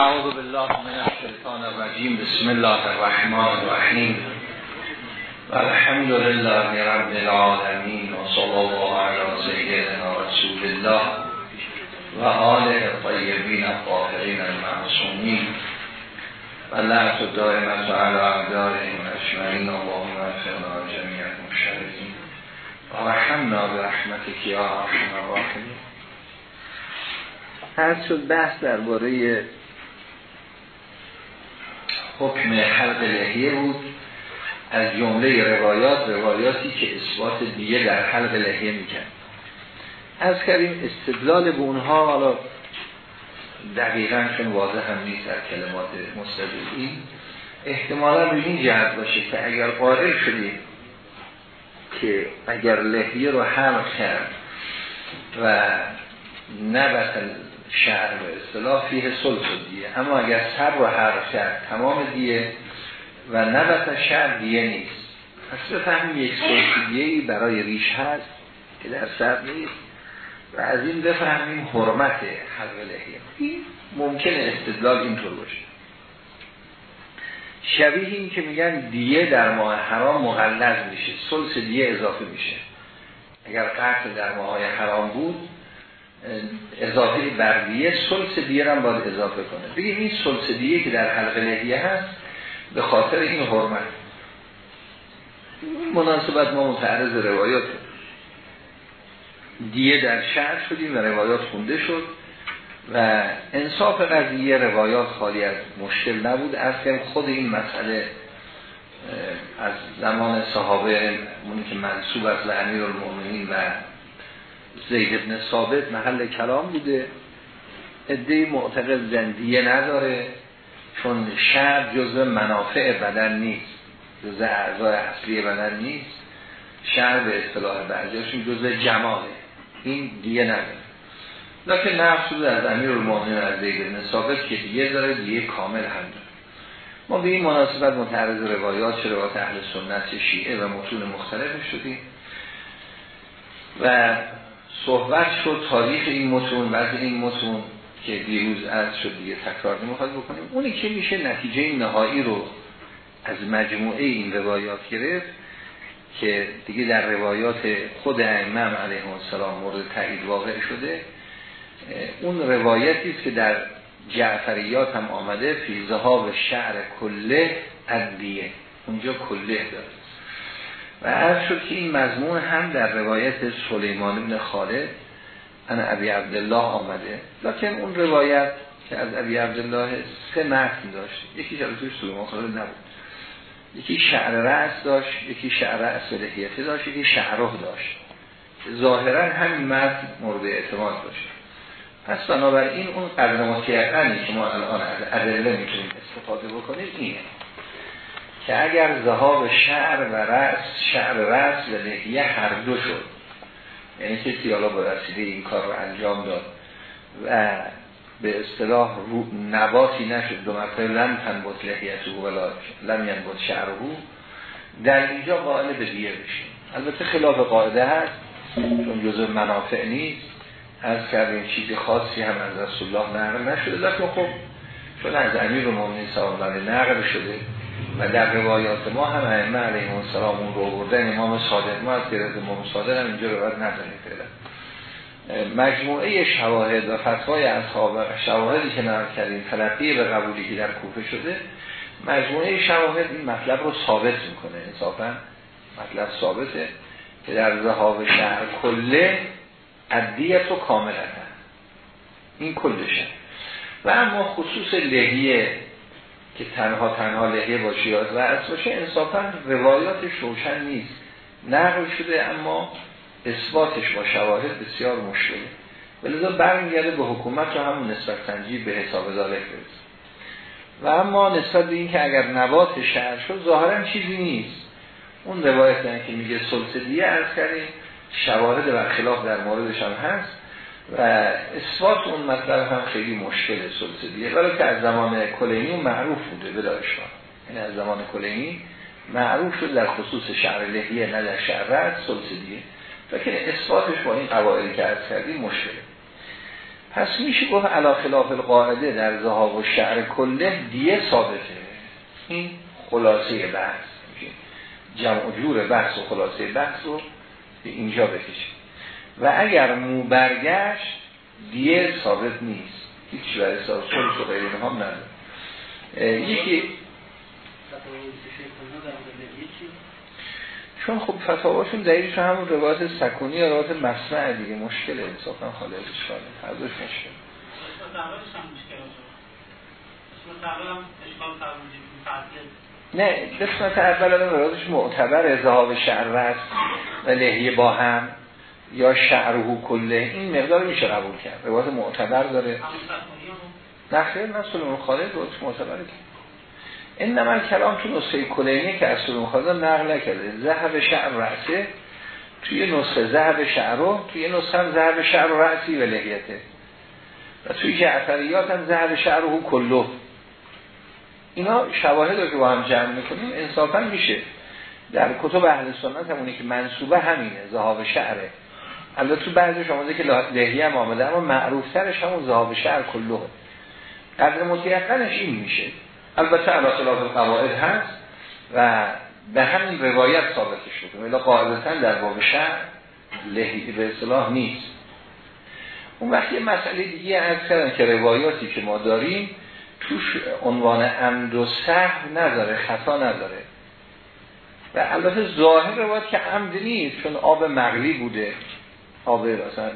اعوذ بالله من الشیطان الرجیم بسم الله الرحمن الرحیم و الحمد لله رب العالمین و صلی الله علی سیدنا رسول الله و آله طیبین الطاهرین المعصومین و لعنت دائمت علی اعدائهم اجمعین اللهم اغفر جمیع المشرکین و رحمنا برحمتک یا ارحم الراحمین هر شد بحث درباره حکم حلق لحیه بود. از جمله روایات روایاتی که اثبات دیگه در حلق لحیه میکن از کردیم استدلال به اونها حالا دقیقا چون واضح هم نیست در کلمات مستدلین احتمالا به این جهت باشه که اگر قائل شدیم که اگر لحیه رو حلق کرد و نبت شعر به اصطلاح فیه سلس دیه. اما اگر سر رو حرف کرد تمام دیه و نبت شعر دیه نیست. پس بفهمیم یک سلس دیه برای ریش هست که در سر نیست. و از این بفهمیم حرمت حلق لحیه این ممکنه استدلال اینطور باشه. شبیه این که میگن دیه در ماه حرام مغلظ میشه. سلس دیه اضافه میشه. اگر قتل در ماه حرام بود اضافه بر دیه سلس دیه هم باید اضافه کنه. بگیم این سلس دیه که در حلقه لحیه هست به خاطر این حرمت. مناسبت ما متعرض روایات. دیه در شهر شدیم و روایات خونده شد و انصاف قضیه روایات خالی از مشکل نبود. از خود این مسئله از زمان صحابه مونی که منصوب از امیر المؤمنین و زید ابن ثابت محل کلام بوده. ادهی معتقد زندیه نداره چون شر جزء منافع بدن نیست جزء اعضای اصلی بدن نیست. شر به اصطلاح برجاشون جزء جماله. این دیه نداره. لیکن نفس بود از امیر المؤمنین از زید ابن ثابت که دیگه داره دیگه کامل هم داره. ما به این مناسبت متعرض روایات چه روایات اهل سنت شیعه و متون مختلف شدیم. و صحبت شد تاریخ این متون وضع این متون که دیروز از شد دیگه تکرار نمی‌خواد بکنیم. اونی که میشه نتیجه نهایی رو از مجموعه این روایات گرفت که دیگه در روایات خود امام علیه السلام مورد تایید واقع شده. اون روایتی که در جعفریات هم آمده فی ذهاب شعر کله ادیه اونجا کله داره. و عرض شد که این مضمون هم در روایت سلیمان بن خالد انا ابی عبدالله آمده. لکن اون روایت که از ابی عبدالله سه متن داشت. یکی توی سلیمان خالد نبود. یکی شعر رأس داشت یکی شعر رأس لحیته داشت یکی شعره داشت. ظاهرا همین متن مورد اعتماد داشت پس بنابراین اون قدر متیقنی که ما الان از ادله می‌تونیم استفاده بکنیم اینه. که اگر ذهاب شعر و رأس شعر رأس و لحیه هر دو شد. یعنی کسی حالا با رسیده این کار رو انجام داد و به اصطلاح نباتی نشد دو مرتبه لم تنبت لحیته ولا لم ینبت شعره در اینجا قائل به دیه بشیم. البته خلاف قاعده هست چون جزء منافع نیست. از کردیم چیزی خاصی هم از رسول الله نقل نشده. لیکن خب چون از امیر و مومنین سلام نقل شده و در روایات ما هم ائمه علیهم السلام اون رو بردن امام صادق ما از گرد امام صادق هم اینجا روایت نداریم فعلا. مجموعه شواهد و فتوای اصحاب شواهدی که نقل کردیم تلقی به قبولی که در کوفه شده مجموعه شواهد این مطلب رو ثابت می‌کنه انصافا مطلب ثابته که در ذهاب شهر کله عدیت و کامل این کلشه. و اما خصوص لحیه که تنها تنها لحیه باشی و از باشه انصافا روایاتش روشن نیست. نقل شده اما اثباتش با شواهد بسیار مشکله ولذا برمیگرده به حکومت رو همون نسبت سنجی به حساب ذالک برسه و اما نسبت به این که اگر نبات شهر شد ظاهرا چیزی نیست. اون روایت که میگه سلسدیه ارز کردیم شواهد و خلاف در موردش هم هست. و اثبات اون مطلب هم خیلی مشکل سلسدیه ولی که از زمان کلینی معروف بوده به داشتان یعنی از زمان کلینی معروف شد در خصوص شعر لحیه نه در شعر رد سلسدیه لیکن اثباتش با این قواعدی که از کردیم مشکله. پس میشه گفت علا خلاف القاعده در ذهاب و شعر کله دیه ثابته. این خلاصه بحث. جمع جور بحث و خلاصه بحث رو به اینجا بکشید و اگر مو برگشت دیه ثابت نیست. هیچ برای ثابت و غیر هم نداره. یکی چون خب فتاواشون دلیلشون همون روایت سکونی یا روایت مسمع دیگه. مشکل انصافا خاله اشکاله هر دوش مشکل. نه قسمت اول الان روایتش معتبر اذهاب شعر است و لحیه با هم. یا شعرهو کله این مقدار میشه قبول کرد. روایت معتبر داره. نه خیر نه سلمان خالد روایتش معتبره این نمال کلام تو نسخه کلینی که از سلون خواهدان نقل نکرده. زهب شعر رأسه توی نسخه زهب شعرو توی نسخه هم زهب شعر رأسی و لحیته. و توی جعفریات هم زهب شعرو کلو اینا شواهد رو که با هم جمع می‌کنیم انصافا میشه. در کتب اهل سنت همونی که منصوبه همینه زهاب شعره. البته تو بعضیش آمده که لحیه هم آمده اما معروفترش همون زهاب شعر کلوه قدر متیقنش این میشه. البته علا خلاف قواعد هست و به همین روایت ثابت شده ولی قاعدتا در باب شهر لحیه به اصلاح نیست. اون وقتی مسئله دیگه از کردن که روایاتی که ما داریم توش عنوان عمد و سهو نداره خطا نداره. و البته ظاهر روایت که عمد نیست چون آب مغلی بوده. آب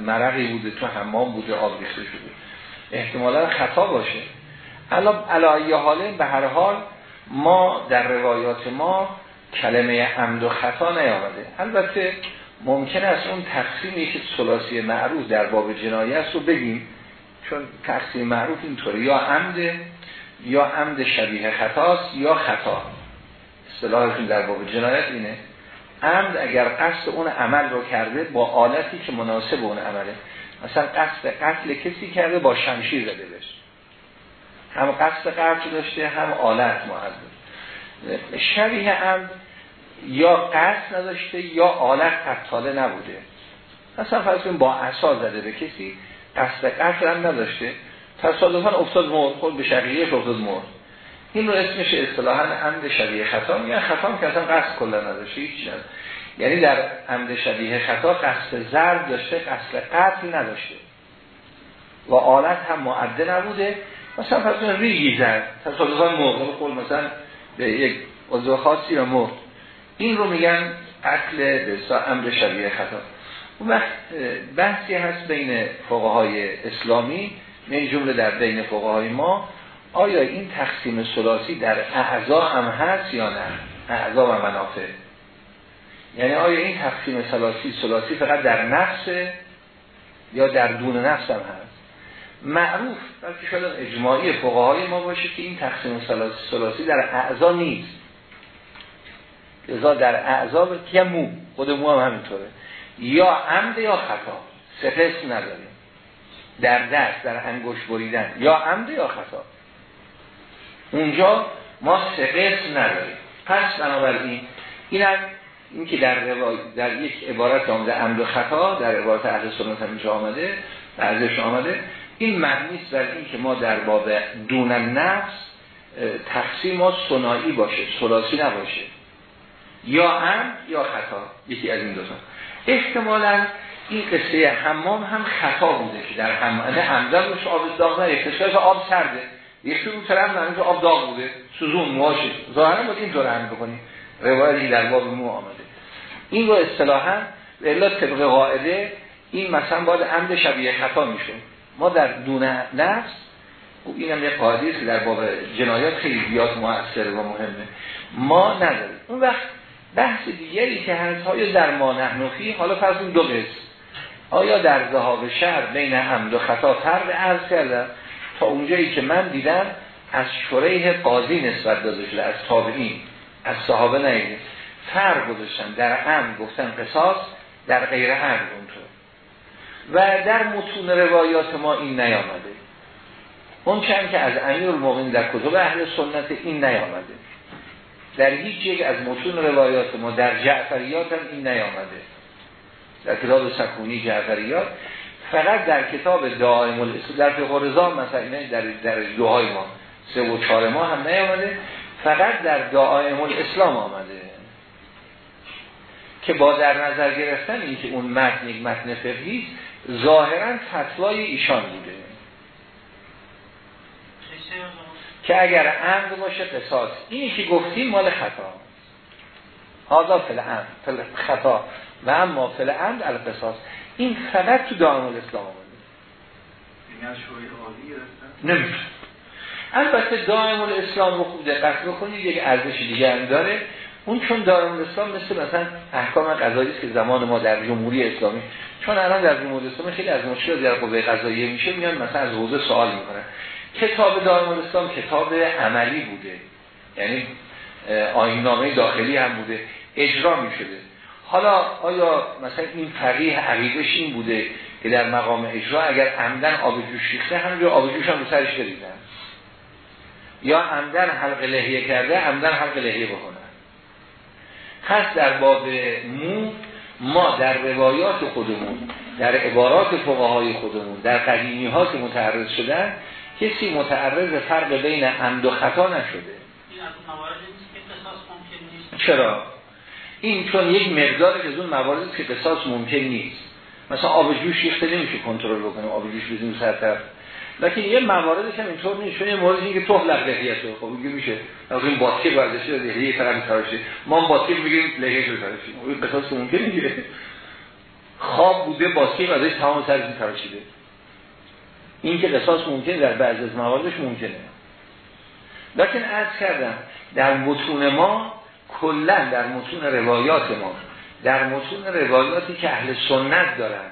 مرقی بوده تو حمام بوده آب ریخته شده. احتمالا خطا باشه. علایه حاله به هر حال ما در روایات ما کلمه عمد و خطا نیامده. البته ممکن است اون تقسیمی که سلاسی معروف در باب جنایت رو بگیم. چون تقسیم معروف اینطوره. یا عمد یا عمد شبیه خطاست یا خطا. اصطلاحشون در باب جنایت اینه. عمد اگر قصد اون عمل رو کرده با آلتی که مناسب اون عمله. مثلا قصد قتل کسی کرده با شمشیر زده بشه هم قصد قتل داشته هم آلت معذب. شبیه هم یا قصد نداشته یا آلت قتاله نبوده. مثلا فرض با عصا زده به کسی قصد قتل هم نداشته. تصادفا افتاد مرد خود به شقیقش افتاد مرد. این رو اسمش اصطلاحا عمد شبیه خطا میگن. خطا که اصلا قصد کلا نداشته هیچ یعنی در عمد شبیه خطا قصد ضرب داشته قصد قتل نداشته. و آلت هم معده نبوده. مثلا فرض ریگی زد تصادفا مرد خود مثلا به یک عضو خاصی رو مرد این رو میگن قتل به امر شبیه خطا. اون وقت بحثی هست بین فقهای اسلامی من جمله در بین فقهای ما. آیا این تقسیم سلاسی در اعضا هم هست یا نه؟ اعضا و منافع. یعنی آیا این تقسیم سلاسی سلاسی فقط در نفس یا در دون نفس هم هست؟ معروف بلکه شاید اجماعی فقهای ما باشه که این تقسیم سلاسی در اعضا نیست. لذا در اعضا که مو خود مو هم همینطوره. یا عمد یا خطا سه نداریم. در دست در انگوش بریدن. یا عمد یا خطا. اونجا ما سه نداریم. پس بنابراین این هم این که در, در یک عبارت آمده عمد و خطا در عبارت اهل سنت هم آمده ازش آمده این معنی است بر این که ما در باب دون نفس تقسیم ما سنایی باشه سلاسی نباشه. یا هم یا خطا یکی از این دو تا. احتمالا این قصه حمام هم خطا بوده که در حمام همزن روش آب داغ نره آب سرده. یکی اون طرف نمیشه آب داغ بوده سوزون مواشه ظاهرا باید این طور هم بکنیم. روایتی در باب مو آمده. این رو اصطلاحا به الا طبق قاعده این مثلا باید عمد شبیه خطا میشه. ما در دون نفس این هم یه قاعده که در باب جنایات خیلی بیاد مؤثر و مهمه. ما نداریم. اون وقت بحث دیگری که هست های در ما نحنفی حالا فرض دو قسم. آیا در ذهاب شهر بین حمد و خطا فرق عرض کردم تا اونجایی که من دیدم از شریح قاضی نسبت داده شده از تابعین از صحابه نیده فرق گذاشتن. در عمد گفتن قصاص در غیر عمد اونطور و در متون روایات ما این نیامده. اون چند که از امیر المومن در کتب اهل سنت این نیامده. در هیچ یک از متون روایات ما در جعفریات هم این نیامده. در کتاب سکونی جعفریات فقط در کتاب دائم الاسلام در فقه رضا مثلا در در دوهای ما سه و چهار ما هم نیامده فقط در دائم الاسلام آمده. که با در نظر گرفتن اینکه اون متن یک متن فقهی ظاهرا فتوای ایشان بوده. که اگر عمد باشه قصاص. اینی که گفتیم مال خطا. هذا فل عمد فل خطا و اما فل عمد القصاص. این فقط تو دائم الاسلام آمده. نمیشه البته دائم الاسلام رو خوب دقت بکنید یک ارزش دیگر داره. اون چون دائم الاسلام مثل مثلا احکام قضایی که زمان ما در جمهوری اسلامی چون الان در جمهوری اسلامی خیلی از مشکل در قوه قضاییه میشه میان مثلا از حوزه سوال می‌کنن. کتاب دائم الاسلام کتاب عملی بوده. یعنی آینامه داخلی هم بوده. اجرا می‌شده. حالا آیا مثلا این فقیه عقیدش این بوده که در مقام اجرا اگر عمدن آب جوش ریخته همونجا آب جوش هم رو سرش بریدن یا عمدن حلق لحیه کرده عمدن حلق لحیه بکنن؟ پس در باب مو ما در روایات خودمون در عبارات فقهای خودمون در قدیمی ها که متعرض شدن کسی متعرض فرق بین عمد و خطا نشده. چرا؟ این چون یک مقدار از اون موارد که قصاص ممکن نیست. مثلا آب جوش ریخته نمیشه کنترل بکنیم آب جوش بزنیم سر طرف لیکن یه مواردش هم اینطور نیست چون یه موردی که تو لغدهیته خب میگه میشه از این باطی برداشته لحیه طرف تراشه ما باطی میگیم لحیه رو تراشیم اون قصاص ممکن می‌گیره خواب بوده باطی ازش تمام سر تراشیده این که قصاص ممکن در بعض از مواردش ممکنه. لیکن عرض کردم در متون ما کلا در متون روایات ما در متون روایاتی که اهل سنت دارن.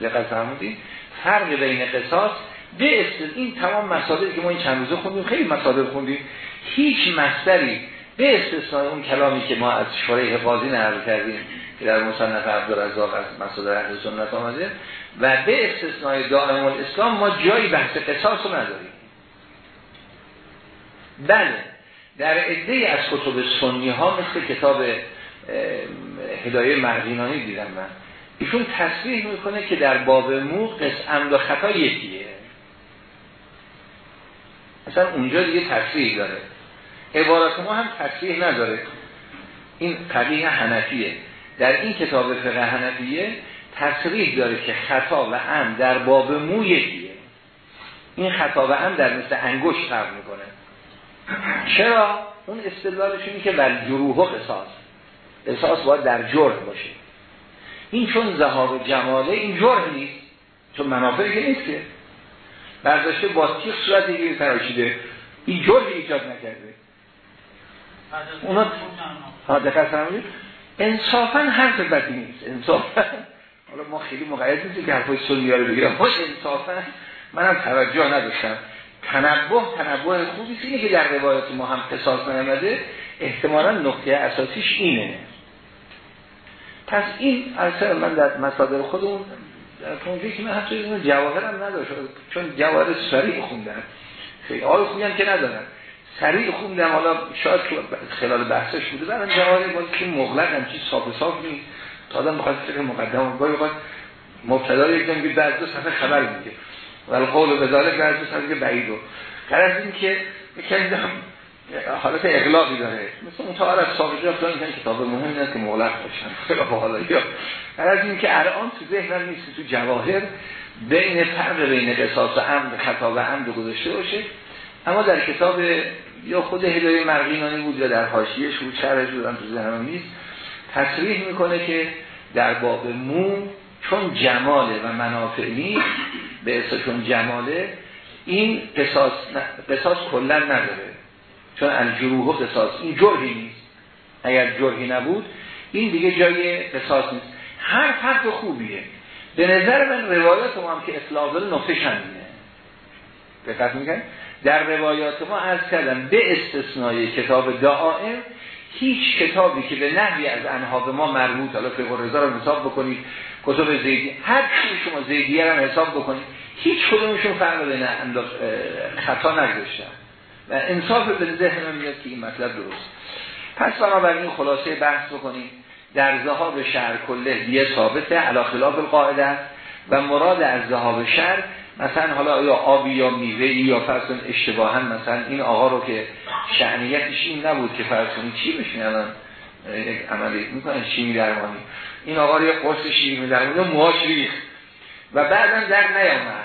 دقت فرمودید فرق بین قصاص به این تمام مسائلی که ما این چند روزه خوندیم خیلی مسائل خوندیم هیچ مصدری به استثنای اون کلامی که ما از شورای قاضی نقل کردیم که در مصنف عبدالرزاق از مسائل اهل سنت آمده و به استثنای دائم الاسلام ما جایی بحث قصاص رو نداریم. بله. در عده از کتب سنی ها مثل کتاب هدایه مرغینانی دیدم من. ایشون تصریح می‌کنه که در باب مو قسم و خطا یکیه. مثلا اونجا دیگه تصریح داره. عبارت ما هم تصریح نداره. این قبیه حنفیه. در این کتاب فقه حنفیه تصریح داره که خطا و ام در باب مو یکیه. این خطا و ام در مثل انگشت فرق می‌کنه. چرا؟ اون استدلالش اینه که بر جروح و قصاص. قصاص باید در جرح باشه. این چون زهار و جماله این جرح نیست. چون منافعی که نیست که. برداشته با تیخ صورت دیگه تراشیده؟ این جرح ایجاد نکرده. اونا ها فرمودید انصافا حرف بدی نیست. انصافا حالا ما خیلی مقید نیست که حرفای سنی رو بگیرم. باش انصافا منم توجه نداشتم. تنبه تنبه خوبی اینه که در روایت ما هم قصاص نیامده. احتمالا نقطه اساسیش اینه. پس این اصلا من در مصادر خودمون در اونجایی که من حتی جواهرم نداشت چون جواهر سریع خوندن. خیلی آقای خوندن که ندارن. سریع خوندم حالا شاید خلال بحثش بوده. برای جواهر باید که مغلق هم چیز صاف صاف نیست. تا آدم بخواد فکر مقدم گاهی وقت مبتدا یک که بعد دو صفحه خبر میگه. ولی قول و بذالک بعد دو صفحه بعید از این که می‌کنید حالت اغلاقی داره. مثل تا از سابقی کتاب مهم نیست که مغلق باشن. از این که الان تو ذهنم نیست تو جواهر بین فرق بین قصاص و عمد خطا و عمد گذاشته باشه. اما در کتاب یا خود هدایه مرغینانی بود یا در حاشیهش بود شرحش بودم تو ذهنم نیست. تصریح می‌کنه که در باب مو چون جماله و منافع نیست به چون جماله این قصاص, قصاص کلا نداره. چون الجروح قصاص این جرحی نیست. اگر جرحی نبود این دیگه جای قصاص نیست. هر فرق خوبیه. به نظر من روایات ما هم که اصلاح نقطه شمینه دقت میگن در روایات ما از کردم به استثنای کتاب دعائم هیچ کتابی که به نحوی از انها ما مربوط حالا فقه رضا رو حساب بکنید کتب زیدی هر چی شما زیدیه هم حساب بکنید هیچ کدومشون فرق بین خطا نگذاشتن. و انصاف به ذهن من میاد که این مطلب درست. پس بنابراین خلاصه بحث بکنیم. در ذهاب شهر کله یه ثابته علا خلاف القاعده و مراد از ذهاب شر مثلا حالا یا آبی یا میوه یا فرض اشتباها مثلا این آقا رو که شعنیتش این نبود که فرض چی بشین الان؟ عملی می‌کنن شیمی درمانی این آقا رو یه قرص شیمی درمانی موهاش ریخت. و بعدا در نیامد.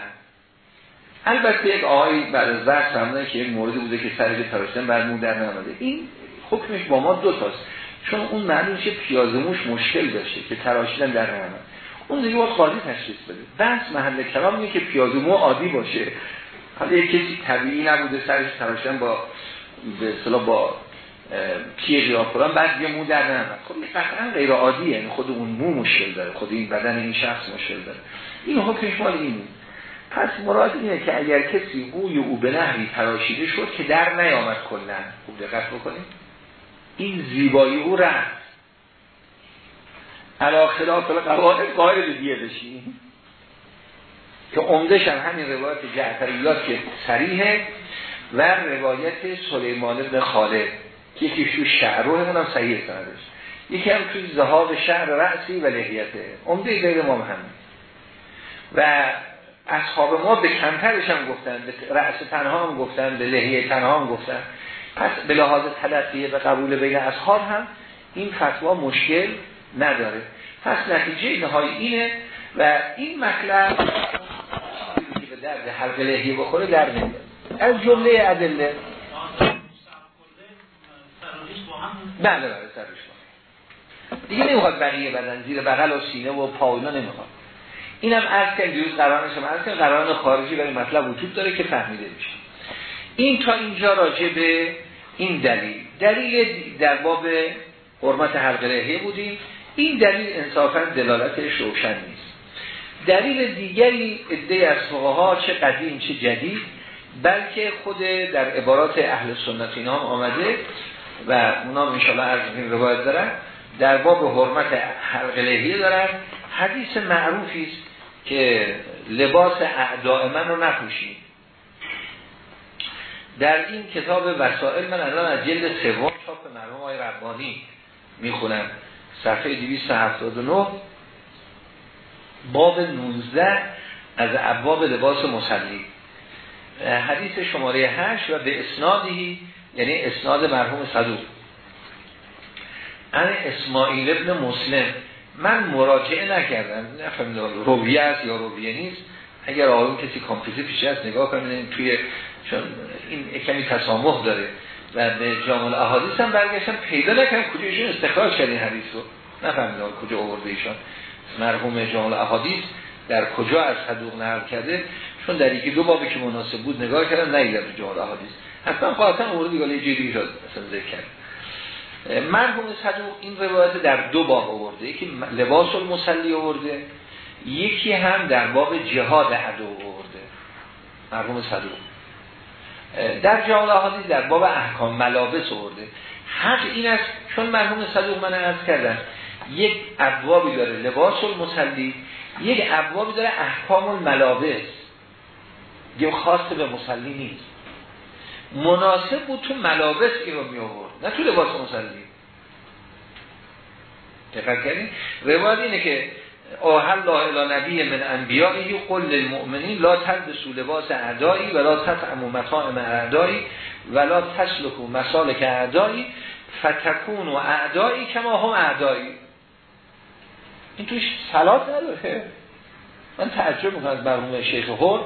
البته یک آقایی بعد از بحث که یک موردی بوده که سرش تراشتن بعد مون در نیامده. این حکمش با ما دو تاست. چون اون معلوم که پیازموش مشکل داشته که تراشیدن در نیامد. اون دیگه باید قاضی تشخیص بده. بحث محل کلام اینه که پیازمو عادی باشه. حالا یک کسی طبیعی نبوده سرش تراشیدن با به با کیه قیافران بعد یه مو در نیامد خب این قطعا غیر عادیه. یعنی خود اون مو مشکل داره. خود این بدن این شخص مشکل داره. این حکمش مال این پس مراد اینه که اگر کسی موی او به نحوی تراشیده شد که در نیامد کلن خوب دقت بکنیم. این زیبایی او رفت. علا خلاف قواعد قائل دیگه بشیم. که عمدش هم همین روایت جعفریات که سریحه و روایت سلیمان بن خالد. که یکی شو شعروه هم صحیح سندش. یکی هم توی زهاب شهر رأسی و لحیته. عمده غیر ما هم و اصحاب ما به کمترش هم گفتن به رأس تنها هم گفتن به لحیه تنها هم گفتن. پس به لحاظ تلقیه و قبول بین اصحاب هم این فتوا مشکل نداره. پس نتیجه نهایی اینه و این مطلب که به درد حلق لحیه بخوره در نمیده از جمله ادله. بله بله سرش دیگه نمی‌خواد بقیه بدن زیر بغل و سینه و پاینا نمی‌خواد. اینم از که دیروز قرارش هم که قراران خارجی برای مطلب وجود داره که فهمیده میشه. این تا اینجا راجع به این دلیل. دلیل در باب حرمت حلق لحیه بودیم. این دلیل انصافا دلالتش روشن نیست. دلیل دیگری عده از ها چه قدیم چه جدید بلکه خود در عبارات اهل سنت اینا آمده و اونا انشاءالله از این روایت دارن. در باب حرمت حلق لحیه دارن. حدیث معروفی است که لباس اعداء من رو نپوشید. در این کتاب وسائل من الان از جلد سوم چاپ مرحوم آقای ربانی می‌خونم. صفحه 279 باب 19 از ابواب لباس مسلی حدیث شماره 8 و به اسنادی یعنی اسناد مرحوم صدوق. ان اسماعیل ابن مسلم. من مراجعه نکردم. نفهمیدم رویه است یا رویه نیست. اگر آقایون کسی کامپیوتر پیش از نگاه کنید توی چون این کمی تسامح داره و به جامل احادیث هم برگشتم پیدا نکنم کجا ایشون استخراج کرد این حدیث رو. نفهمیدم کجا آورده ایشان مرحوم جامل احادیث در کجا از صدوق نقل کرده؟ چون در یکی دو بابی که مناسب بود نگاه کردم نیدم جامل احادیث حتما خواهتن آورده دیگه جدی شد مثلا ذکر کرد. مرحوم صدوق این روایت در دو باب آورده. یکی لباس المسلی آورده یکی هم در باب جهاد عدو آورده. مرحوم صدوق. در جهاد حادی در باب احکام ملابس آورده. حق این است چون مرحوم صدوق من عرض کردم یک ابوابی داره لباس المسلی یک ابوابی داره احکام الملابس. یه خاص به مسلی نیست. مناسب بود تو ملابس این رو می آورد نه تو لباس مسلی دقت کردین؟ روایت اینه که آهل الله الی نبی من انبیائه قل للمؤمنین لا تلبسوا لباس اعدایی ولا تطعموا مطاعم اعدایی ولا تسلکوا مسالک اعدایی فتکونوا اعدایی کما هم اعدایی این توش صلات نداره. من تعجب می‌کنم از مرحوم شیخ هور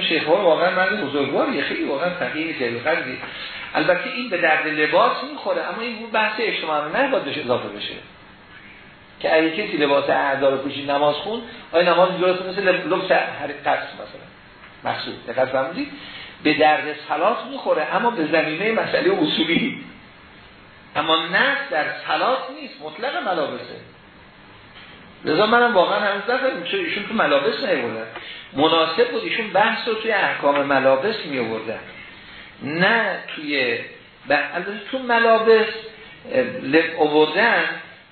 شیخ هور واقعا مرد بزرگواریه خیلی واقعا فقیه جلیل قدری. البته این به درد لباس می‌خوره اما این بحث اجتماعی نه باید بشه اضافه بشه. که اگه کسی لباس اعدا رو پوشید نماز خون آیا نماز درست مثل لبس هر قصد مثلا؟ مقصود دقت فرمودید؟ به درد صلات می‌خوره اما به زمینه مسئله اصولی. اما نه در صلات نیست مطلق ملابسه. لذا منم واقعا هنوز نفهمیم چون ایشون تو ملابس نیوردن مناسب بود. ایشون بحث رو توی احکام ملابس می آوردن. نه توی البته تو ملابس لب آوردن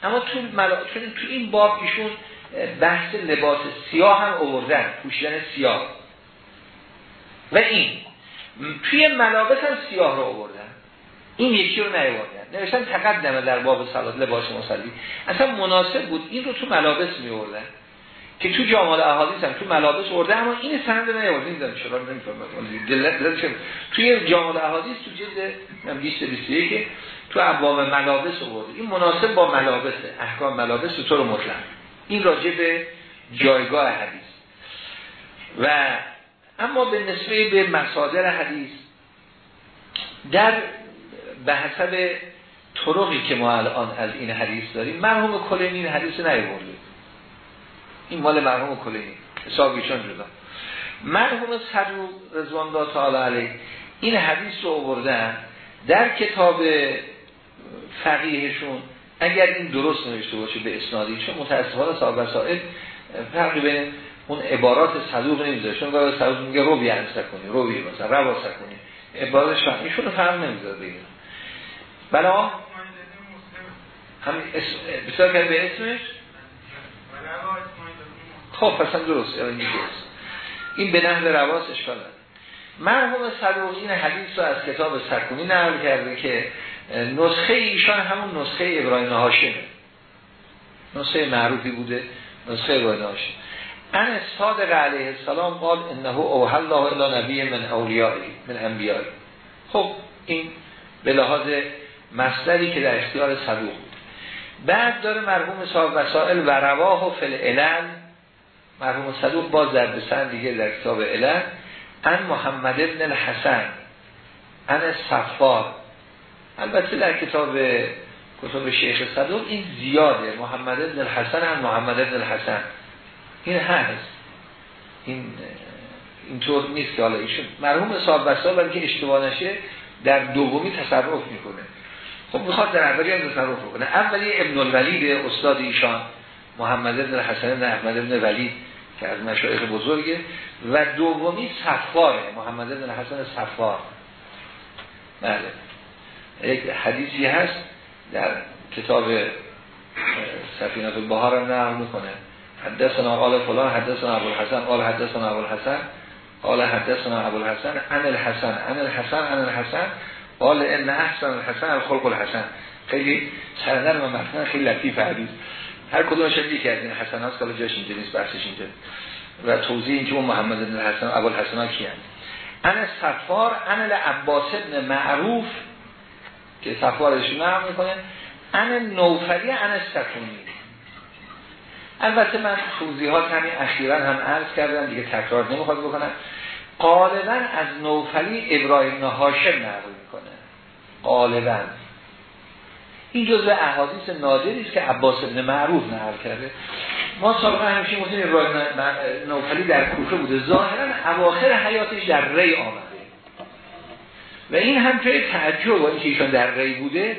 اما تو ملا... تو این باب ایشون بحث لباس سیاه هم آوردن پوشیدن سیاه. و این توی ملابس هم سیاه رو آوردن. این یکی رو نیاوردن. نوشتن تقدمه در باب صلات لباس مسلی اصلا مناسب بود. این رو تو ملابس می آوردن. که تو جامعه احادیث هم تو ملابس ورده اما این سند نیاورده این دارم چرا نمی‌فهمم توی جامعه احادیث تو جلد 20 21 تو ابواب ملابس ورده. این مناسب با ملابسه احکام ملابس تو طور مطلق. این راجع به جایگاه حدیث. و اما به نسبه به مصادر حدیث در به حسب طرقی که ما الان از این حدیث داریم مرحوم کلینی این حدیث نیورده این مال مرحوم کلینی. حساب ایشان جدا. مرحوم صدوق رضوان الله تعالی علیه این حدیث رو آوردن در کتاب فقیهشون اگر این درست نوشته باشه به اسنادی چون متاسفانه صاحب وسائل فرقی بین اون عبارات صدوق نمی‌ذاره. چون برای صدوق میگه رو بیان کنی رو بی مثلا روا کنی. عبارتش ایشون فرق نمی‌ذاره دیگه. بلا اسم بسیار کرد به اسمش؟ خب پس درست این به نحو رواس اشکال مرحوم صدوق این حدیث رو از کتاب سرکونی نقل کرده که نسخه ایشان همون نسخه ابراهیم هاشمه نسخه معروفی بوده نسخه ابراهیم هاشم. ان صادق علیه السلام قال انه اوحى الله الی نبی من اولیایی من انبیایی خب این به لحاظ مصدری که در اختیار صدوق بود. بعد داره مرحوم صاحب وسائل و رواه و فل علل مرحوم صدوق باز در بسن دیگه در کتاب علل ان محمد ابن الحسن ان صفار. البته در کتاب کتاب شیخ صدوق این زیاده محمد ابن الحسن ان محمد ابن الحسن. این هست. این اینطور نیست که حالا ایشون مرحوم صاحب وسائل برای که اشتباه نشه در دومی تصرف می‌کنه. خب می‌خواد در اولی هم تصرف بکنه. اولی ابن الولید استاد ایشان محمد ابن حسن ابن احمد ابن ولید. که از مشایخ بزرگه. و دومی صفاره محمد ابن حسن صفار. بله. یک حدیثی هست در کتاب سفینات البهار هم نقل می‌کنه. حدثنا قال فلان حدثنا ابو الحسن قال حدثنا ابو الحسن قال حدثنا ابو الحسن عن الحسن عن الحسن عن الحسن. قال ان احسن الحسن الخلق الحسن. خیلی سرندر و مفهوم خیلی لطیف حدیث. هر کدومش یکی از این حسن هاست که جاش اینجا نیست بحثش اینجا و توضیح این که اون محمد بن الحسن ابو الحسن ها کیان ان صفار ان العباس ابن معروف که صفارش نرم می‌کنه ان نوفلی ان سکونی. البته من توضیحات همین اخیرا هم عرض کردم دیگه تکرار نمی‌خواد بکنم. غالبا از نوفلی ابراهیم هاشم نقل می‌کنه. غالبا این جزء احادیث نادری است که عباس ابن معروف نقل کرده. ما سابقا همیشه گفتیم ابراهیم نوفلی در کوفه بوده. ظاهرا اواخر حیاتش در ری آمده. و این هم توی تعجب و اینکه ایشان در ری بوده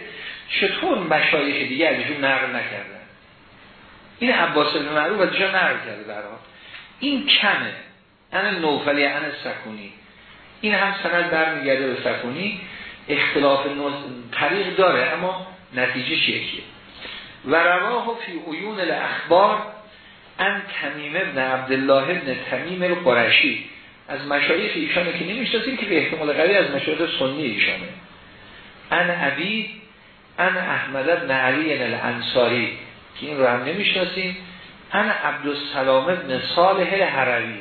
چطور مشایخ دیگه ازشون نقل نکردن؟ این عباس ابن معروف ازشون نقل کرده برای این کمه. ان نوفلی ان سکونی. این هم سند برمیگرده به سکونی. اختلاف طریق داره اما نتیجه یکیه و رواه فی عیون الاخبار ان تمیم ابن عبدالله ابن تمیم القرشی از مشایخ ایشانه که نمی‌شناسیم که به احتمال قوی از مشایخ سنی ایشانه. ان عبید ان احمد ابن علی الانصاری که این رو هم نمی‌شناسیم. ان عبدالسلام ابن صالح الحروی.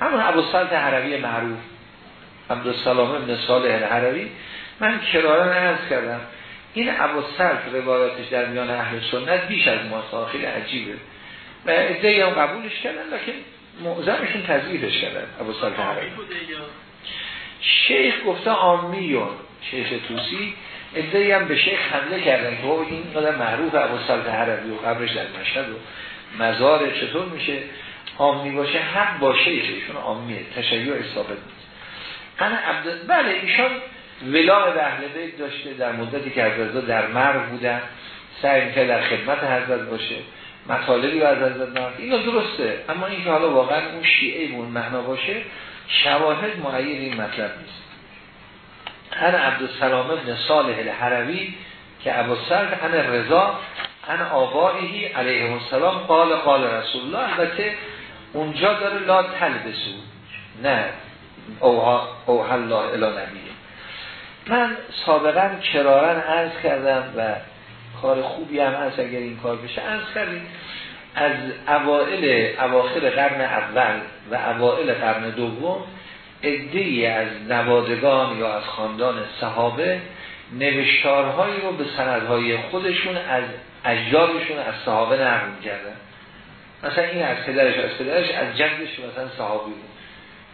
همون صالح حروی معروف. عبدالسلام ابن صالح الحروی. من کرارا عرض کردم. این ابو صالح روایاتش در میان اهل سنت بیش از ما خیلی عجیبه. و ادهی هم قبولش کردن لیکن معظمشون تضعیفش کردن. ابو صالح حروی شیخ گفته آمیون شیخ توسی. ادهی هم به شیخ حمله کردن که این قدر معروف ابو صالح حروی و قبرش در مشهد و مزار چطور میشه؟ آمی باشه حق باشه ایشون آمیه. تشیع ثابت نیست. عبد بله ایشان ولای به اهل بیت داشته در مدتی که حضرت در مرگ بودن سعی که در خدمت حضرت باشه مطالبی رو از حضرت نارد اینا درسته اما اینکه حالا واقعا اون شیعه اون معنا باشه شواهد معین این مطلب نیست. انا عبدالسلام ابن صالح الحروی که ابو سرد انا رضا انا آبائهی علیه السلام قال قال رسول الله. البته اونجا داره لا تلبسو. نه. اوها الله الا نبیه من سابقا کرارن عرض کردم و کار خوبی هم هست اگر این کار بشه. عرض کردیم از اوائل اواخر قرن اول و اوائل قرن دوم ادهی از نوادگان یا از خاندان صحابه نوشتارهایی رو به سندهای خودشون از اجدادشون از صحابه نقل کردن. مثلا این از پدرش از پدرش از جدش مثلا صحابی بود.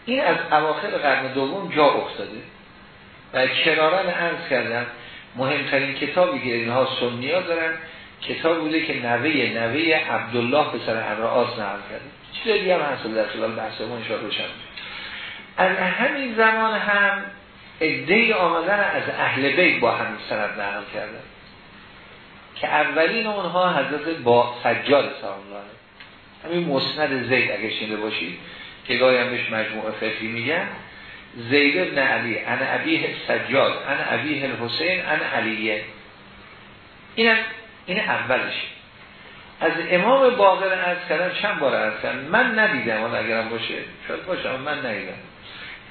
این از اواخر قرن دوم جا افتاده. و کرارن عرض کردم مهمترین کتابی که اینها سنی ها دارن کتاب بوده که نوه نوه عبدالله به سر عراس نقل کرده. چیز دیگه هم هست در خلال بحث ما انشاء بشن از همین زمان هم ادهی آمدن از اهل بیت با همین سند نقل کردن. که اولین اونها حضرت با سجاد سلام همین مسند زید اگه شنده باشید که گاهی هم بهش مجموعه فقهی میگن. زید ابن علی انا ابیه سجاد انا ابیه الحسین انا علیه. این این اولش از امام باقر از کردن چند بار از من ندیدم اون اگرم باشه شاید باشه من ندیدم.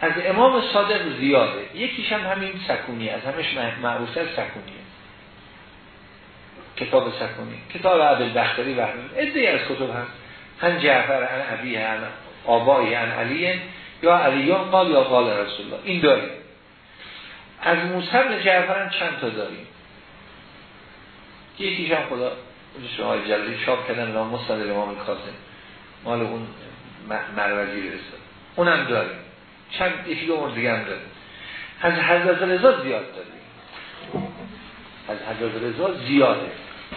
از امام صادق زیاده. یکیش هم همین سکونی از همش معروف از سکونیه کتاب سکونی. کتاب عبد بختری و ادهی از کتب هست. هم جعفر ان ابی ان آبایی ان علی یا علیان قال یا قال رسول الله این داریم. از موسی جعفر هم چند تا داریم. یکیش هم خدا شما جلدی چاپ کردن نام مستد امام کازم مال اون مروزی برسد اونم داریم. چند یکی دو مورد دیگه هم داریم. از حضرت رضا زیاد داریم. از حضرت رضا زیاده.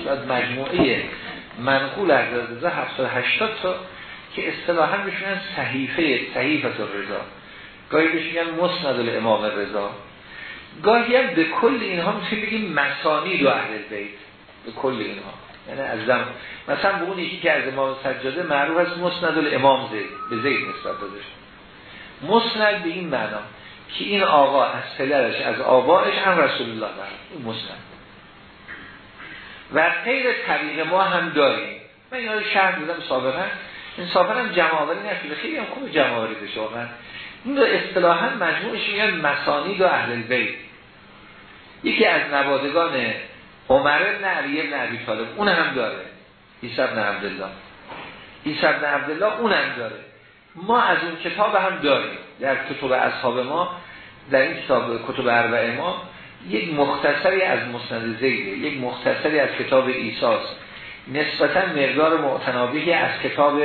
شاید مجموعه منقول از حضرت رضا 780 تا که اصطلاحا بشونن صحیفه صحیفت رضا گاهی بشونن مسند الامام رضا گاهی هم به کل اینها می‌تونیم بگیم مسانی و اهل بیت. به کل اینها. یعنی از زم... مثلا به اون یکی که از امام سجاده معروف است مسند الامام زید. به زید نسبت داده مسند به این معنا که این آقا از پدرش از آبایش هم رسول الله برد این مسند. و غیر طریق ما هم داریم. من رو شهر بودم سابقا. این سابقا هم جمعآوری نشده. خیلی هم خوب جمعآوری بشه واقعا. این رو اصطلاحا مجموعش میگن مسانید و اهل البیت یکی از نوادگان عمر ابن علی ابن عبی طالب اون هم داره. عیسی ابن عبدالله. عیسی ابن عبدالله اون هم داره. ما از اون کتاب هم داریم. در کتب اصحاب ما در این کتاب کتب اربع ما یک مختصری از مسند زیده یک مختصری از کتاب ایساس نسبتا مقدار معتنابی از کتاب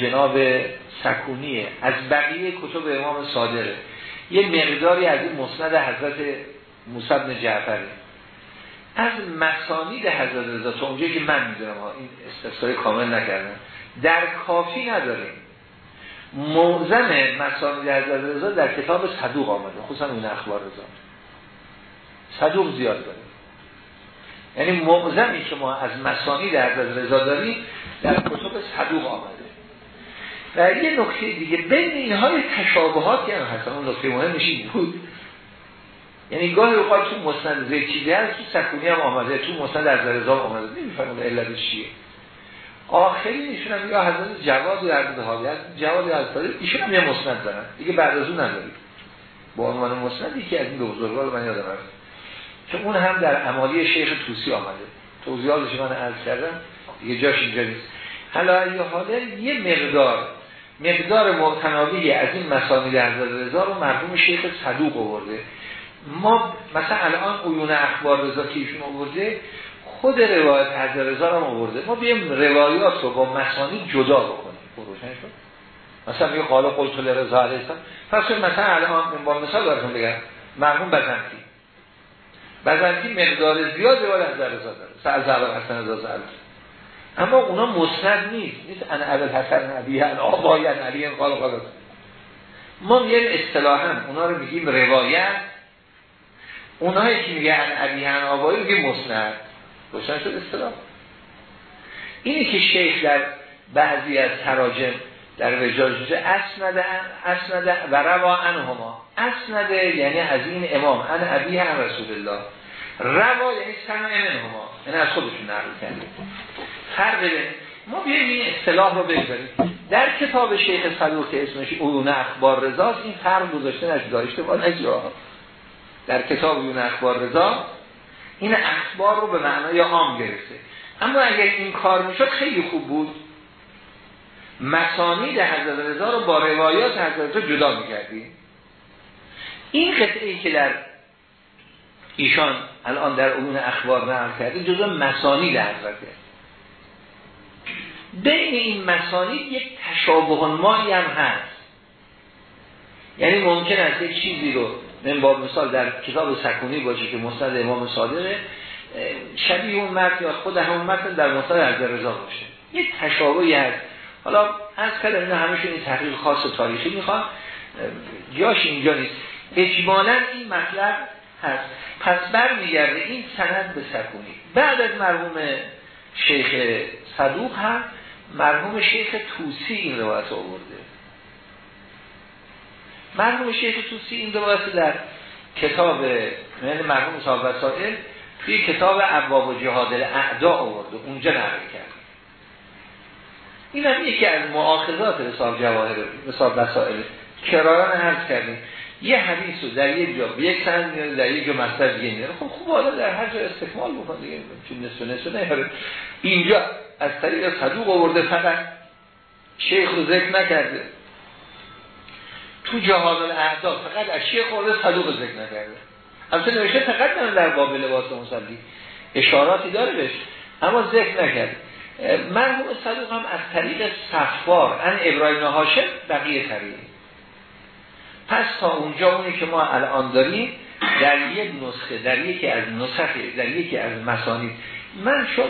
جناب سکونیه از بقیه کتب امام صادره. یه مقداری از این مسند حضرت موسی بن جعفره. از مسانید حضرت رضا تا اونجایی که من می‌دونم این استفسار کامل نکردم در کافی نداریم موزن مسانید حضرت رضا در کتاب صدوق آمده خصوصا این اخبار رضا. صدوق زیاد داریم یعنی معظمی که ما از مسانید حضرت رضا داریم در کتاب صدوق آمده. و یه نکته دیگه بین اینها تشابهاتی هم هستن اون نکته مهمش بود. یعنی گاهی اوقات تو مسند چیزی هست تو سکونی هم آمده تو مسند از رضا آمده. نمی‌فهمم علتش چیه. آخری نیشون هم یا حضرت جواد در حالیت جواد از ایشون هم یه مسند دارن. دیگه بعد از اون نداریم. با عنوان مسند یکی از این دو من یادم هست که اون هم در امالی شیخ توسی آمده. توضیحاتش من عرض کردم دیگه جاش اینجا نیست. حالا یه حاله یه مقدار مقدار متناوی از این مسانید حضرت رضا رو مرحوم شیخ صدوق آورده. ما مثلا الان عیون اخبار رضا که ایشون آورده خود روایت حضرت رضا رو آورده. ما بیم روایات رو با مسانی جدا بکنیم. روشن شد مثلا میگه قال قلت لرضا علیه السلام. پس مثلا الان با مثال براتون بگم. مرحوم بزنتی بزنتی مقدار زیاد روایت داره سال زبر حسن زبر اما اونا مسند نیست. نیست ان اول حسن نبی ان آبای علی قال قال ما میگیم اصطلاحا اونا رو میگیم روایت. اونایی که میگن عبیهن آبایی میگه مسند روشن اصطلاح. اینی که شیخ در بعضی از تراجم در رجال جوزه اسنده اسنده و روا انهما. اسنده یعنی از این امام ان ابی هم رسول الله. روا یعنی سمع منهما. یعنی از خودشون نقل کرده فرق ما بیاییم این اصطلاح رو بگذاریم. در کتاب شیخ صدوق که اسمش اون اخبار رضاست این فرق گذاشته نشده داشته با نجا در کتاب یون اخبار رضا این اخبار رو به معنای عام گرفته. اما اگر این کار می‌شد خیلی خوب بود. مسانید حضرت رضا رو با روایات حضرت جدا می‌کردیم این قطعه ای که در ایشان الان در اون اخبار نقل کرده جزء مسانید حضرته. بین این مسانید یک تشابه مایی هم هست. یعنی ممکن است یک چیزی رو من با مثال در کتاب سکونی باشه که مستد امام صادقه شبیه اون مرد یا خود همون مرد در مستد از رضا باشه. یک تشابهی هست. حالا از کردم اینا همشون این تحقیق خاص تاریخی می‌خوان جاش اینجا نیست. اجمالا این مطلب هست. پس برمیگرده این سند به سکونی. بعد از مرحوم شیخ صدوق هم مرحوم شیخ توسی این روایت آورده. مرحوم شیخ توسی این روایت در کتاب یعنی مرحوم صاحب وسائل توی کتاب ابواب و جهاد الاعدا آورده. اونجا نقل کرد. این هم یکی از معاخذات رسال جواهر رسال وسائل. کراران عرض کردیم. یه حدیث رو در یک جا به یک سند میاره در یک جا دیگه میاره خب خوب حالا در هر جا استکمال بکن دیگه. چون نصف نصف نه اینجا از طریق صدوق آورده فقط شیخ رو ذکر نکرده. تو جهاد الاعداد فقط از شیخ آورده صدوق ذکر نکرده. البته نوشته فقط در باب لباس مصلی. اشاراتی داره بهش. اما ذکر نکرد مرحوم صدوق هم از طریق صفار ان ابراهیم هاشم بقیه طریق. پس تا اونجا اونی که ما الان داریم در یک نسخه در یکی از نسخه در یکی از مسانید من چون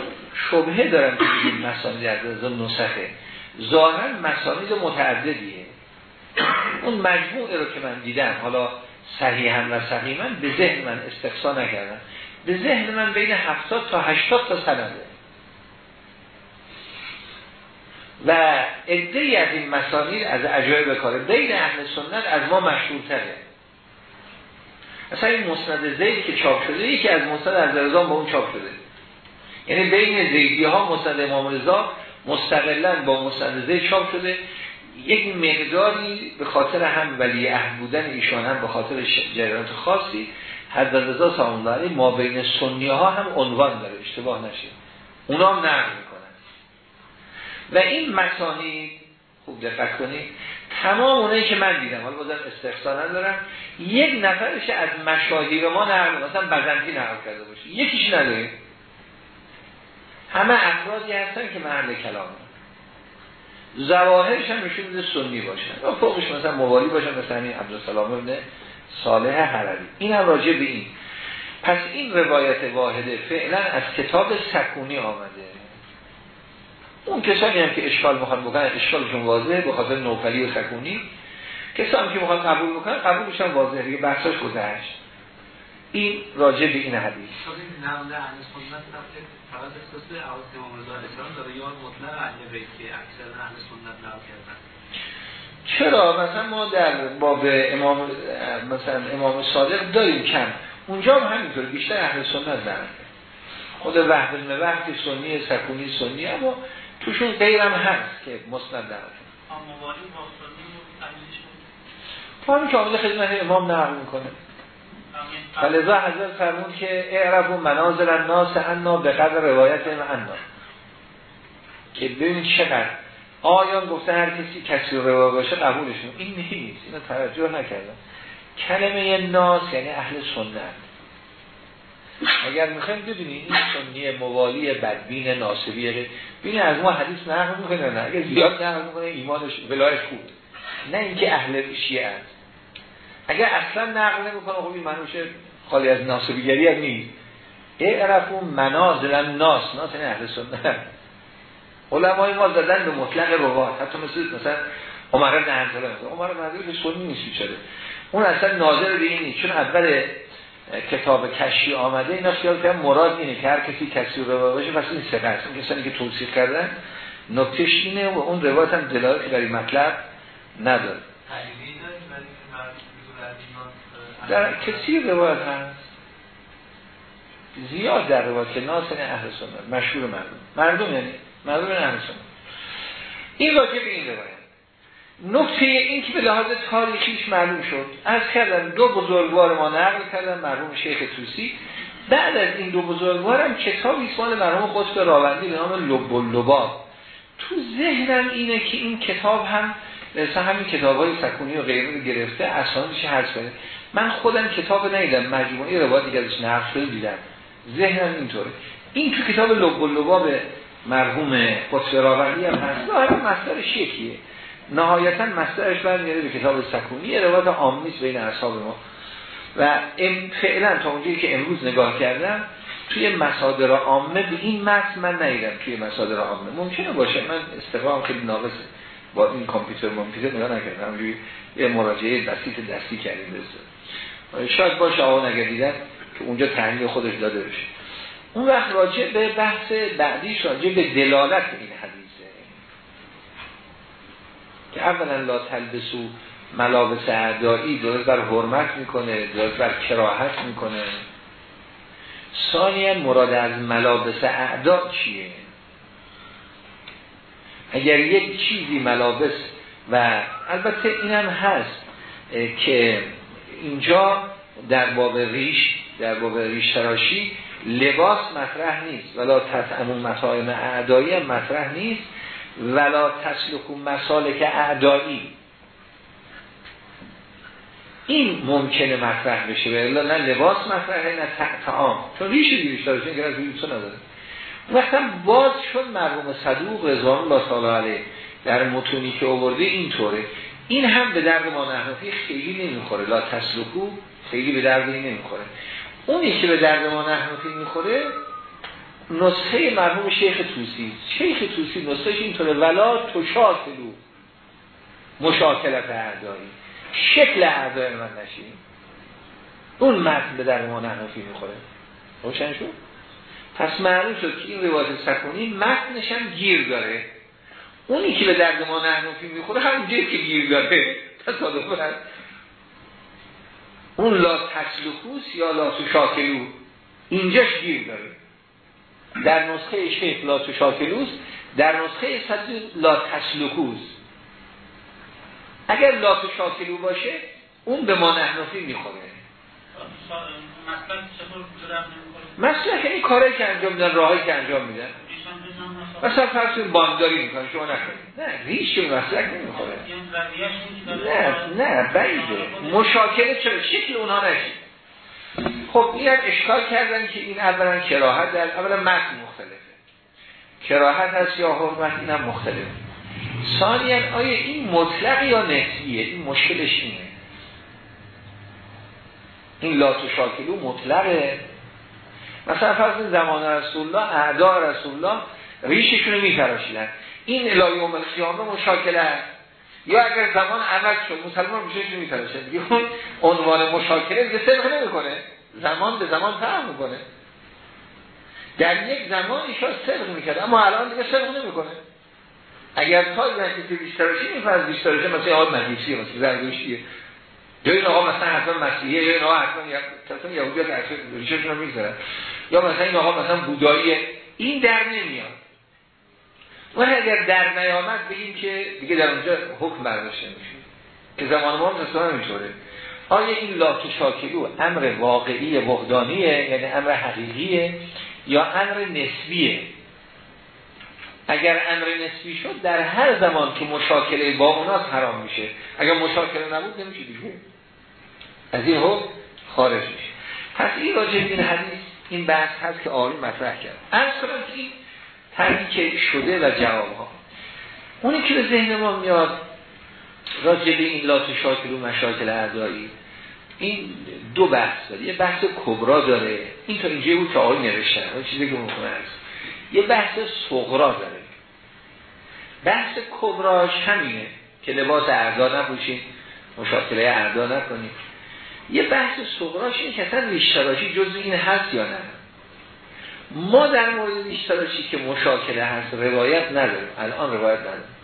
شبهه دارم که این مسانید از نسخه. ظاهرا مسانید متعددیه. اون مجموعه رو که من دیدم حالا صحیحا و صحیحا به ذهن من استقصا نکردم. به ذهن من بین 70 تا 80 تا سنده و عده از این مسانید از عجایب کاره بین اهل سنت از ما مشهورتره. اصلا این مسند زید که چاپ شده یکی از مسند از رضا با اون چاپ شده. یعنی بین زیدی ها مسند امام رضا مستقلا با مسند زید چاپ شده. یک مقداری به خاطر هم ولی عهد بودن ایشان هم به خاطر جریانات خاصی حضرت رضا سلام ما بین سنی ها هم عنوان داره اشتباه نشه. اونا هم نقل و این مسانی خوب دقت کنید تمام اونایی که من دیدم حالا بازم استفسار ندارم یک نفرش از مشاهیر ما نقل مثلا بزنتی نقل کرده باشه. یکیش نداریم. همه افرادی هستن که محل کلام. زواهرش هم میشه بوده سنی باشن. و فوقش مثلا موالی باشن مثلا این عبدالسلام ابن صالح حربی این هم راجع به این. پس این روایت واحده فعلا از کتاب سکونی آمده. اون کسانی هم که اشکال می‌خوان بکنن اشکالشون واضحه به خاطر نوفلی و سکونی. کسانی که می‌خوان قبول بکنن قبولش هم واضحه دیگه بحثاش گذشت. این راجع به این حدیث. چرا؟ مثلا ما در باب امام مثلا امام صادق داریم کم. اونجا هم همینطور بیشتر اهل سنت دارن. خود وحد وقتی سنی سکونی سنی اما توشون غیرم هست که مسند در همین که آمده خدمت امام نقل می‌کنه. فلذا حضرت فرمون که اعرف و منازل الناس انا به قدر روایت انا. که ببینید چقدر. آیان گفته هر کسی کسی روایت باشه قبولشون. این نیست اینو توجه نکردم کلمه ناس یعنی اهل سنت. اگر می‌خوایم ببینیم این سنی موالی بدبین ناصبی ببینید از ما حدیث نقل می‌کنه نه. اگر زیاد نقل می‌کنه ایمانش ولایش خوب. نه اینکه اهل شیعه است اگر اصلا نقل نمی‌کنه خب این منوش خالی از ناصبیگری هم نیست. اعرفون منازل ناس ناس این اهل سنت. علمای ما دادن به مطلق روات حتی مثل مثلا عمر بن حنظله عمر بن سنی نیست شده اون اصلا ناظر به چون اول کتاب کشی آمده اینا خیال کنم مراد اینه که هر کسی کسی رو باشه پس این سقه است این کسانی که توصیف کردن نکتش اینه و اون روایت هم دلالتی برای مطلب نداره. در کسی روایت هست؟ زیاد در روایت که ناسن اهل سنت مشهور مردم. مردم یعنی؟ مردم اهل سنت. این راجع به این روایت. نکته این که به لحاظ تاریخیش معلوم شد. از کردن دو بزرگوار ما نقل کردن مرحوم شیخ توسی بعد از این دو بزرگوارم کتابی مال مرحوم قطب راوندی به نام لب و تو ذهنم اینه که این کتاب هم مثلا همین کتاب های سکونی و غیره گرفته اسانش هر کنه. من خودم کتاب ندیدم مجموعه روایت دیگه ازش نقل شده دیدم. ذهنم اینطوره. این تو کتاب لب و مرحوم قطب راوندی هم هست. ظاهرا مصدرش نهایتا مصدرش برمیاره به کتاب سکونی. روایت عامیست بین اصحاب ما. و فعلا تا اونجایی که امروز نگاه کردم توی مصادر عامه به این متن من ندیدم توی مصادر عامه. ممکنه باشه. من استفاهم خیلی ناقصه. با این کامپیوتر کامپیوتر نگاه نکردم. یه مراجعه بسیط دستی کردیم بزن شاید باشه آقا نگه دیدن که اونجا تحلیل خودش داده بشه. اون وقت راجع به بحث بعدیش راجع به دلالت این حدیثه که اولا لا تلبسو ملابس اعدایی درست بر حرمت می‌کنه درست بر کراهت می‌کنه. ثانیا مراد از ملابس اعدا چیه؟ اگر یک چیزی ملابس و البته اینم هست که اینجا در باب ریش در باب ریش تراشی لباس مطرح نیست ولا تطعمون مطاعم اعدایی مطرح نیست. ولا تسلکون مسالک اعدایی این ممکنه مطرح بشه به نه لباس مطرحه نه تعام چون ریش دیگه داره که از ریشو نداره. وقتا باز چون مرحوم صدوق رضوان الله تعالی علیه در متونی که آورده اینطوره. این هم به درد ما نحنفی خیلی نمی‌خوره. لا تسلکو خیلی به درد نمی‌خوره. اونی که به درد ما نحنفی می‌خوره نسخه مرحوم شیخ توسی. شیخ توسی نسخهش اینطوره. ولا تشاکلو. مشاکلت اعدایی شکل اعضای من نشین. اون متن به در ما نحنفی می‌خوره. روشن شد؟ پس معلوم شد که این روایت سکونی متنش هم گیر داره. اونی که به درد ما نحنفی می‌خوره هم جیر که گیر داره. هست اون لا تسلکوس یا لا تشاکلو. اینجاش گیر داره. در نسخه شیخ لا تشاکلوس در نسخه صدی لا تسلکوس اگر لا شاکلو باشه اون به ما نحنفی می‌خوره. مثلا که این کاری که انجام میدن راهی که انجام میدن. مثلا فرض بانداری می‌کنن شما نکنید. نه ریش مسلک نمی‌خوره. نه نه بعیده. مشاکله چرا؟ شکل اونها نشید. خب این هم اشکال کردن که این اولا کراهت در اولا متن مختلفه. کراهت هست یا حرمت این هم مختلفه. ثانیا آیا این مطلق یا نسبیه این مشکلش اینه. این لا شاکلو مطلقه. مثلا فرض زمان رسول الله اعداء رسول الله ریششون رو میتراشیدن این الهی و مشاکله هست. یا اگر زمان عوض شد مسلمان ریششون میتراشه دیگه اون عنوان مشاکله دیگه صدق نمی‌کنه. زمان به زمان فرق می‌کنه. در یک زمان ایشا صدق می‌کرد اما الان دیگه صدق نمی‌کنه. اگر تا که بیشترشی میفرد بیشترشی مثلا آقا مجوسیه مثلا زرگوشیه یا این آقا مثلا حتما مسیحیه یا این آقا حتما یهودی ها ریششون رو می‌گذارن. یا مثلا این آقا مثلا بوداییه. این در نمیاد. و اگر در نیامد بگیم که دیگه در اونجا حکم برداشته میشه که زمان ما مثلا اینطوره آیا این لا شاکلو امر واقعی وحدانیه یعنی امر حقیقیه یا امر نسبیه؟ اگر امر نسبی شد در هر زمان که مشاکله با اوناس حرام میشه. اگر مشاکله نبود نمیشه دیگه. از این حکم خارج میشه. پس این راجع این حدیث این بحث هست که آقای مطرح کرد. از که این که شده و جواب ها اونی که به ذهن ما میاد راجع به این لات شاکل و مشاکل اعضایی این دو بحث داره. یه بحث کبرا داره. این تا اینجا بود که آقای نوشتن. چیزی که ممکنه هست یه بحث صغرا داره. بحث کبراش همینه که لباس اعدا نپوشیم مشاکله اعدا نکنیم یه بحث صغراش اینه که اصلا ریشتراشی جز این هست یا نه. ما در مورد ریشتراشی که مشاکله هست روایت نداریم. الان روایت نداریم.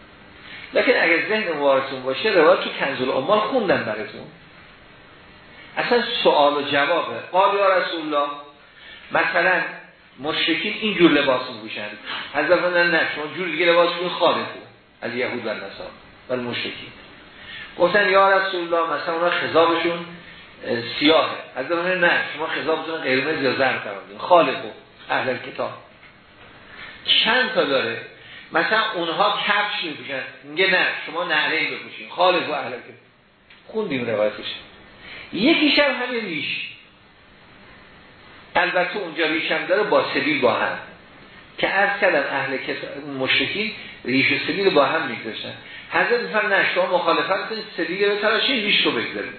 لیکن اگر ذهن موارتون باشه روایت تو کنزل امال خوندن براتون. اصلا سوال و جوابه. قال یا رسول الله مثلا مشرکین این جور لباس میپوشن از دفعه نه شما جور دیگه لباس رو خارجه از یهود و نصارا. و مشرکین. گفتن یا رسول الله مثلا اونا خضابشون سیاهه. از داره نه شما خضابتون قرمز یا زرد قرار خالقو اهل کتاب. چند تا داره؟ مثلا اونها کفش میپوشن. میگه نه شما نعره بپوشین. خالقو اهل کتاب. خوندیم روایتش. یکیش هم همین ریش. البته اونجا ریشم داره با سبیل با هم. که از کردن اهل مشرکین ریش و سبیل با هم میگذاشتن حضرت میفرم نه شما مخالفت کنید سبیل رو تراشین ریش رو بگذارید.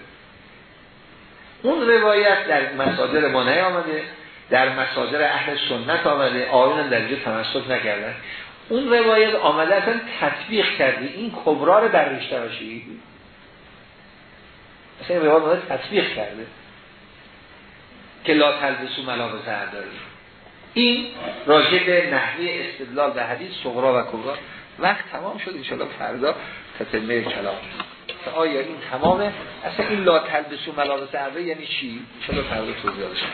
اون روایت در مصادر ما آمده در مصادر اهل سنت آمده. آیون در اینجا تمسک نکردن. اون روایت آمده اصلا تطبیق کرده این کبرا رو در ریش اصلا این روایت تطبیق کرده. که لا تلبسو ملابس داری. این راجع به نحوه استدلال به حدیث صغرا و کبرا. وقت تمام شد. انشاءالله فردا تتمه کلام آیا این تمامه؟ اصلا این لا تلبسو ملابس عربه یعنی چی؟ انشاءالله فردا توضیح داشته